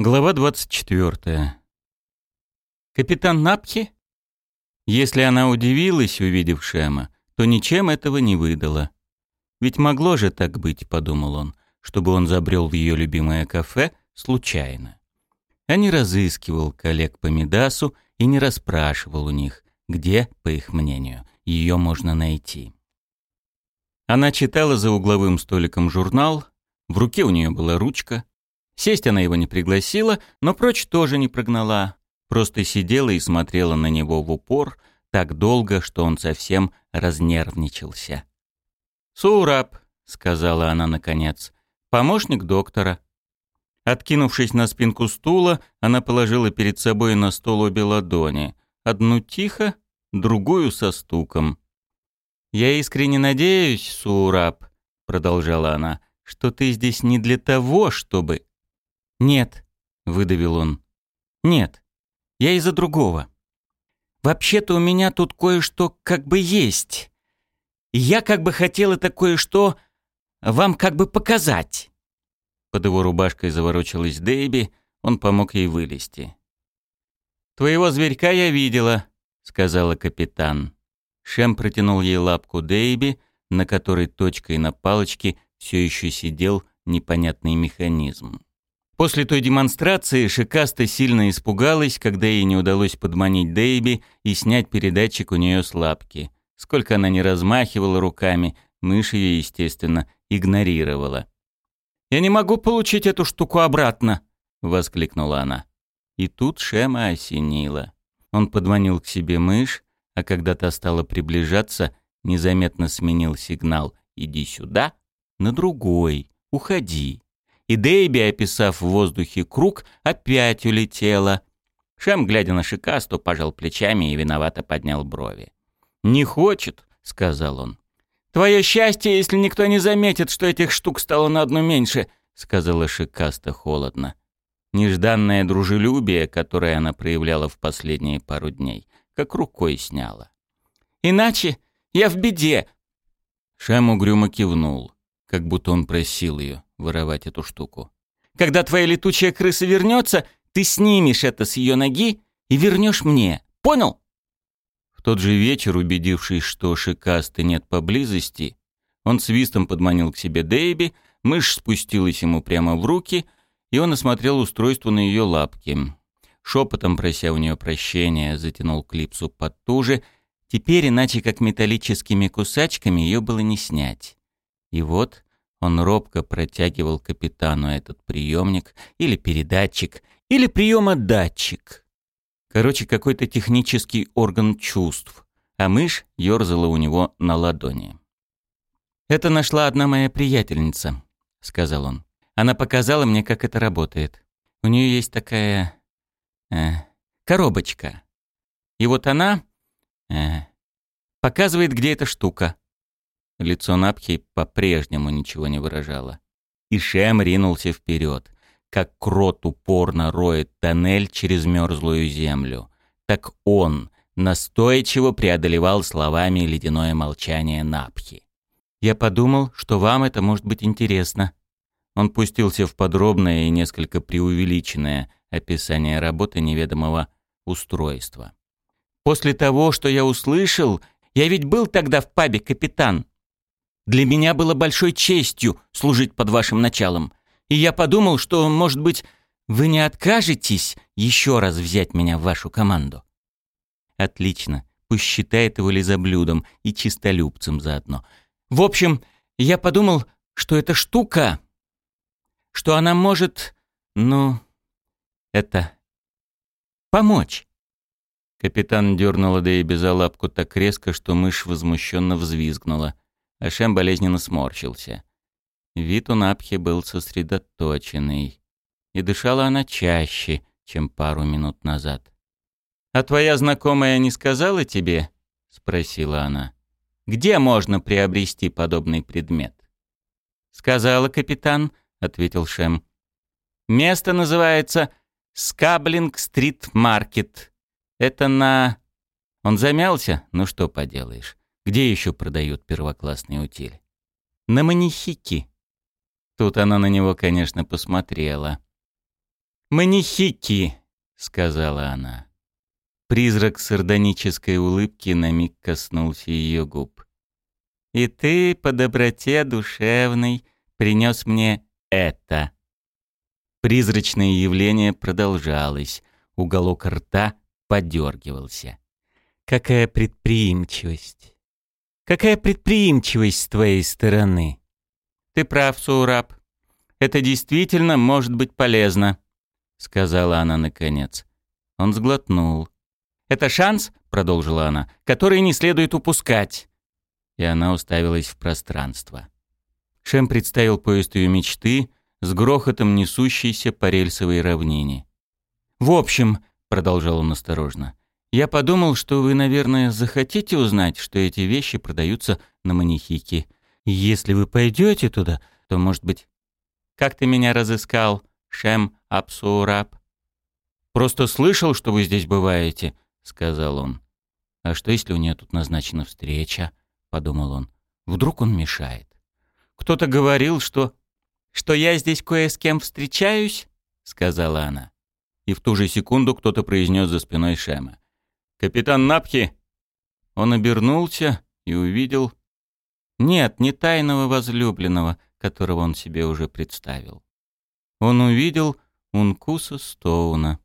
Глава 24. Капитан Напхи? Если она удивилась, увидев Шема, то ничем этого не выдала. Ведь могло же так быть, подумал он, чтобы он забрел в ее любимое кафе случайно. А не разыскивал коллег по Медасу и не расспрашивал у них, где, по их мнению, ее можно найти. Она читала за угловым столиком журнал, в руке у нее была ручка, Сесть она его не пригласила, но прочь тоже не прогнала. Просто сидела и смотрела на него в упор так долго, что он совсем разнервничался. «Сураб», — сказала она наконец, — «помощник доктора». Откинувшись на спинку стула, она положила перед собой на стол обе ладони. Одну тихо, другую со стуком. «Я искренне надеюсь, Сураб», — продолжала она, — «что ты здесь не для того, чтобы...» «Нет», — выдавил он. «Нет, я из-за другого. Вообще-то у меня тут кое-что как бы есть. Я как бы хотел это кое-что вам как бы показать». Под его рубашкой заворочилась Дэйби, он помог ей вылезти. «Твоего зверька я видела», — сказала капитан. Шем протянул ей лапку Дэйби, на которой точкой на палочке все еще сидел непонятный механизм. После той демонстрации Шикаста сильно испугалась, когда ей не удалось подманить Дейби и снять передатчик у нее с лапки. Сколько она не размахивала руками, мышь ее, естественно, игнорировала. «Я не могу получить эту штуку обратно!» — воскликнула она. И тут Шема осенила. Он подманил к себе мышь, а когда та стала приближаться, незаметно сменил сигнал «иди сюда» на другой «уходи» и Дейби, описав в воздухе круг, опять улетела. Шем, глядя на Шикасту, пожал плечами и виновато поднял брови. «Не хочет», — сказал он. «Твое счастье, если никто не заметит, что этих штук стало на одну меньше», — сказала Шикаста холодно. Нежданное дружелюбие, которое она проявляла в последние пару дней, как рукой сняла. «Иначе я в беде!» Шем угрюмо кивнул, как будто он просил ее воровать эту штуку. «Когда твоя летучая крыса вернется, ты снимешь это с ее ноги и вернешь мне. Понял?» В тот же вечер, убедившись, что шикасты нет поблизости, он свистом подманил к себе Дэйби, мышь спустилась ему прямо в руки, и он осмотрел устройство на ее лапке. Шепотом, прося у нее прощения, затянул клипсу потуже. Теперь, иначе как металлическими кусачками, ее было не снять. И вот он робко протягивал капитану этот приемник или передатчик, или приемодатчик. Короче, какой-то технический орган чувств, а мышь ерзала у него на ладони. «Это нашла одна моя приятельница», — сказал он. «Она показала мне, как это работает. У нее есть такая... Э, коробочка. И вот она... Э, показывает, где эта штука. Лицо Напхи по-прежнему ничего не выражало. И Шем ринулся вперед, как крот упорно роет тоннель через мерзлую землю. Так он настойчиво преодолевал словами ледяное молчание Напхи. «Я подумал, что вам это может быть интересно». Он пустился в подробное и несколько преувеличенное описание работы неведомого устройства. «После того, что я услышал, я ведь был тогда в пабе, капитан. Для меня было большой честью служить под вашим началом. И я подумал, что, может быть, вы не откажетесь еще раз взять меня в вашу команду. Отлично. Пусть считает его лизоблюдом и чистолюбцем заодно. В общем, я подумал, что эта штука, что она может, ну, это, помочь. Капитан дернула Дэйби за лапку так резко, что мышь возмущенно взвизгнула. Ашем болезненно сморщился. Вид у Напхи был сосредоточенный. И дышала она чаще, чем пару минут назад. «А твоя знакомая не сказала тебе?» — спросила она. «Где можно приобрести подобный предмет?» «Сказала капитан», — ответил Шем. «Место называется Скаблинг-стрит-маркет. Это на...» Он замялся, ну что поделаешь. Где еще продают первоклассный утиль? На манихики. Тут она на него, конечно, посмотрела. «Манихики», — сказала она. Призрак сардонической улыбки на миг коснулся ее губ. «И ты, по доброте душевной, принес мне это». Призрачное явление продолжалось, уголок рта подергивался. «Какая предприимчивость! Какая предприимчивость с твоей стороны!» «Ты прав, Саураб. Это действительно может быть полезно», — сказала она наконец. Он сглотнул. «Это шанс», — продолжила она, — «который не следует упускать». И она уставилась в пространство. Шем представил поезд ее мечты с грохотом несущейся по рельсовой равнине. «В общем», — продолжал он осторожно, — «я подумал, что вы, наверное, захотите узнать, что эти вещи продаются на манихике. Если вы пойдете туда, то, может быть...» «Как ты меня разыскал, Шем Апсураб?» «Просто слышал, что вы здесь бываете», сказал он. «А что, если у нее тут назначена встреча?» — подумал он. «Вдруг он мешает?» «Кто-то говорил, что...» «Что я здесь кое с кем встречаюсь?» — сказала она. И в ту же секунду кто-то произнес за спиной Шема. «Капитан Напхи!» Он обернулся и увидел... Нет, не тайного возлюбленного, которого он себе уже представил. Он увидел Ункуса Стоуна.